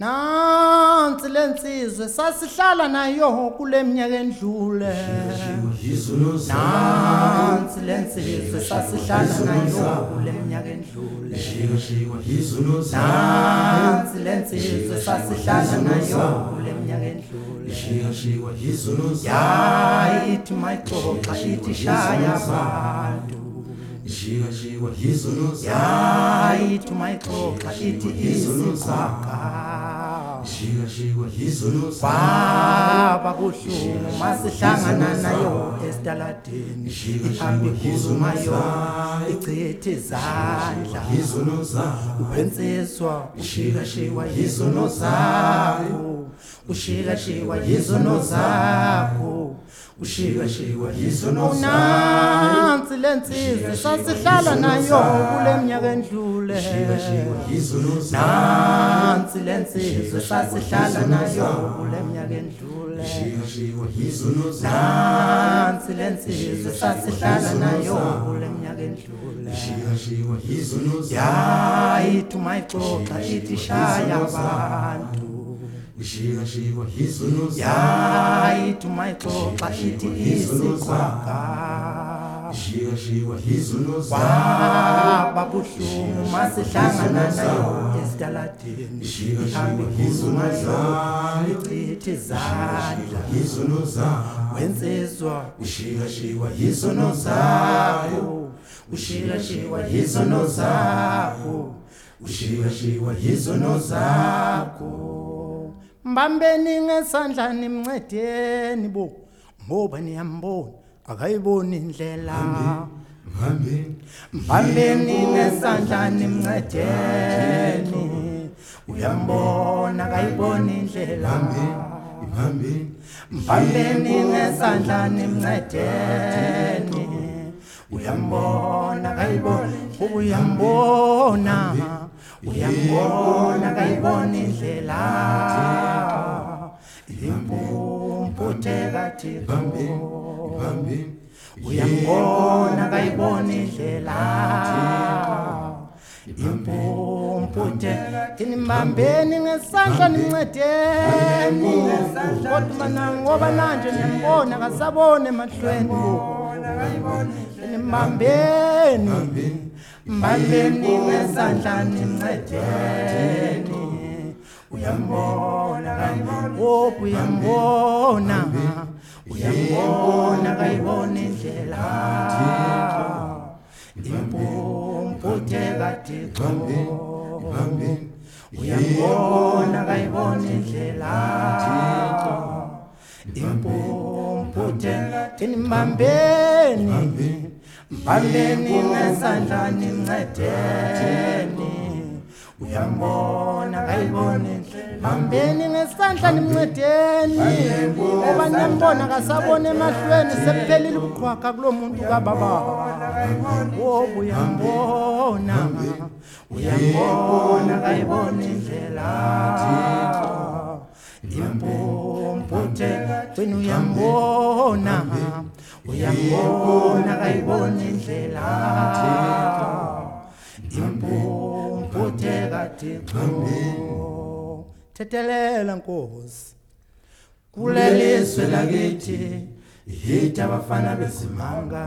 nansi lensizwe sasihlala nayo kule minyaka endlule nansi lensizwe sasihlala nayo kule minyaka endlule nansi lensizwe sasihlala nayo kule minyaka endlule yayithi mayixoxa ithi shaya abantu Jika jika hizo nusa Yayithi mayixoxa ithi iziqaqa shika shikwa izulu baba kuhlungu masihlangana nayo esitaladini ihambe phuzuma yona icithe izandla izulu zakho uphensiswa ushika shikwa izono zakho ushika shikwa izono zakho ushika shikwa izono nansi lensizwe sasihlala nayo kule mnyaka endlule ushika shikwa izono zakho lensizwe sasihlala nayo kule mnyaka endluledansi lensizwe sasihlala nayo kule mnyaka endluleyayithi uma ixoxa ithi shaya abantu yayithi uma ixoxa ithi isiqaka shiyashiwa izunozaba buhlungu masihlangana nayo esitaladeni ihambe izunozali chithi zandla wensizwa ushiyashiwa izono zakho ushiyashiwa izono zakho ushiyashiwa izono zakho mbambeni ngesandla nimncedeni bo ngoba niyambona akayiboni indlela mbambeni nesandla nimncedeni uyambona akayiboni indlela mbambeni nesandla nimncedeni uyambona akayiboni uyambona uyambona akayiboni indlela impumputheka Bambi uyangibona kayibona indlela impumputhe thini mbambeni ngesandla nincedeni kodwa nangoba nanje nimbona kasabone emahlweni nimbambeni mbambeni ngesandla nincedeni uyambona kayibona uyambona uyambona kathixo uyambona kayibona indlela thixo impumputhe thini mbambeni mbambeni nesandla nincedeni uyambona kayibona hambeni ngesandla nimncedeni ngoba niyambona kasabona emahlweni sekuphelile ubuqhwakha kulo muntu kababa wobu oh, uyambona uyambona kayibona indlela impumputhe wena uyambona uyambona kayibona indlela impumputhe kathixo thethelela nkosi kulelizwe lakithi yithi abafana bezimanga